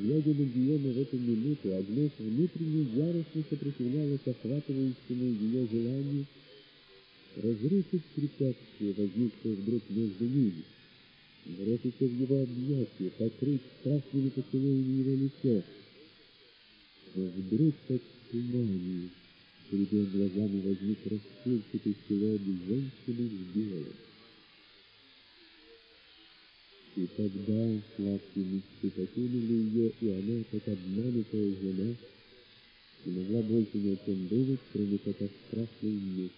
Глядя на Гиома в эту минуту, Агнес внутренне яростно сопротивлялась охватывающему ее желанию разрушить препятствие, возникшее вдруг между ними, броситься в его объятия, покрыть страстными поцелуями его лицо. Но вдруг, как в тумане, перед ее глазами возник расплывчатый силуэт женщины в белом. И тогда сладкие мечты покинули ее, и она, как обманутая жена, не могла больше ни о чем думать, кроме как о страшной мести.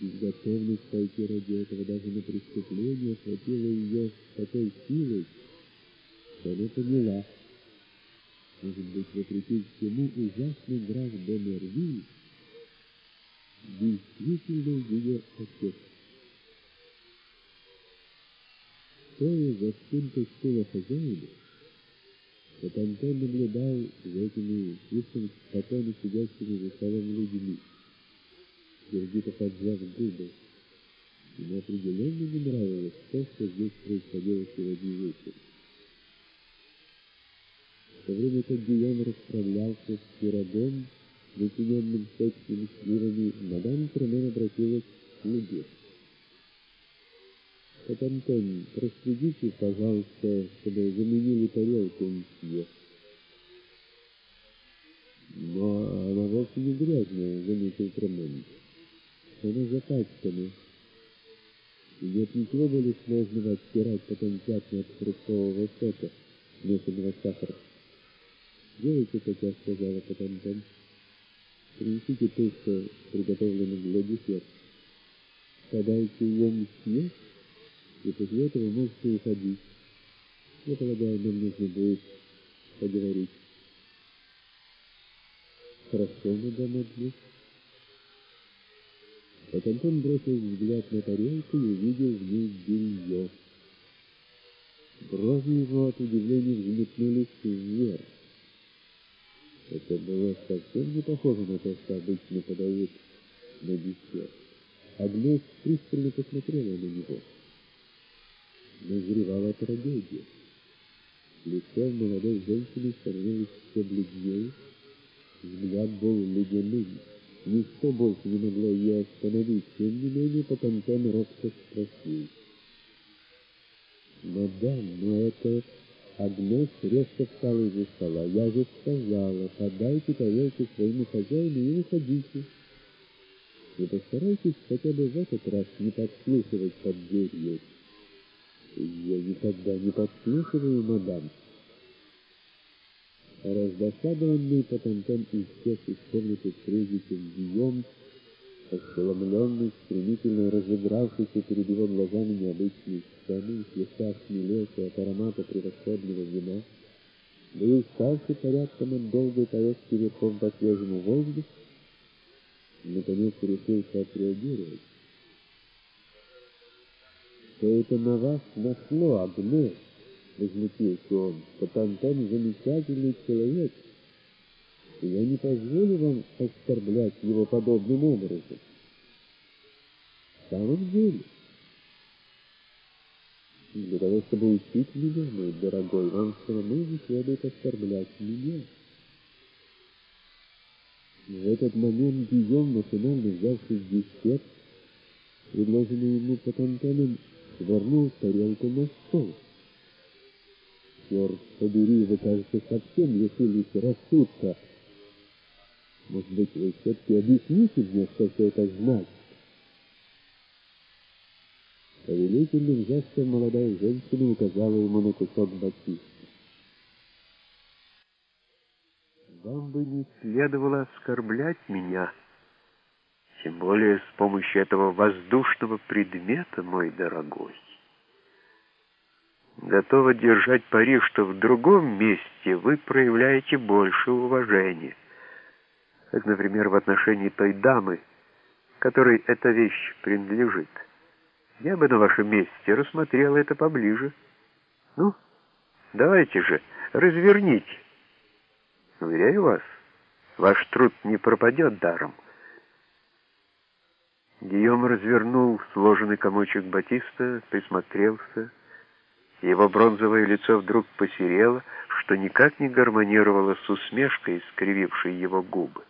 И готовность пойти ради этого даже на преступление охватила ее с такой силой, что она поняла, может быть, вопреки всему ужасный граф Боннервиль действительно ее отец. Стоя за спинкой стула хозяина, Антон наблюдал за этими слишком спокойно сидящими за столом людьми, сердито поджав губы. Ему определенно не нравилось то, что здесь происходило сегодня вечером. В то время как Гийом расправлялся с пирогом, начиненным сочными сливами, мадам Тремен обратилась к слуге. Вот, Антон, проследите, пожалуйста, чтобы заменили тарелку мсье. Но она вовсе не грязная, заметил Тремен. Она запачкана. И нет ничего более сложного отстирать потом пятна от фруктового сока, смешанного с сахаром. Делайте, как я сказала, Антон. Принесите то, что приготовлено для десерта. Подайте ее мсье, и после этого можете уходить. Я полагаю, нам нужно будет поговорить. Хорошо, мадам Адлис. Вот Антон бросил взгляд на тарелку и увидел в ней белье. Брови его от удивления взметнулись вверх. Это было совсем не похоже на то, что обычно подают на десерт. Агнес пристально посмотрела на него назревала трагедия. Лицо молодой женщины становилось все бледнее, взгляд был ледяным. Ничто больше не могло ее остановить, тем не менее Патантон робко спросил. «Мадам, но это...» Агнес резко встала из-за стола. «Я же сказала, подайте тарелку своему хозяину и уходите. И постарайтесь хотя бы в этот раз не подслушивать под дверью». Я никогда не подслушиваю, мадам. Раздосадованный Патантон исчез из комнаты прежде чем Гийом, ошеломленный, стремительно разыгравшийся перед его глазами необычной сцены, слегка осмелевший от аромата превосходного вина, да и уставший порядком от долгой поездки верхом по свежему воздуху, наконец решился отреагировать. Что это на вас нашло, Агнес? Возмутился он. Патантон замечательный человек. Я не позволю вам оскорблять его подобным образом. В самом деле, для того, чтобы учить меня, мой дорогой, вам равно не следует оскорблять меня. В этот момент Гийом, машинально взявший десерт, предложенный ему Патантоном, швырнул тарелку на стол. Черт побери, вы, кажется, совсем лишились рассудка. Может быть, вы все-таки объясните мне, что все это значит? Повелительным жестом молодая женщина указала ему на кусок батиста. «Вам бы не следовало оскорблять меня», тем более с помощью этого воздушного предмета, мой дорогой. Готова держать пари, что в другом месте вы проявляете больше уважения. Как, например, в отношении той дамы, которой эта вещь принадлежит. Я бы на вашем месте рассмотрела это поближе. Ну, давайте же, разверните. Уверяю вас, ваш труд не пропадет даром. Гийом развернул сложенный комочек батиста, присмотрелся Его бронзовое лицо вдруг посерело, что никак не гармонировало с усмешкой, скривившей его губы.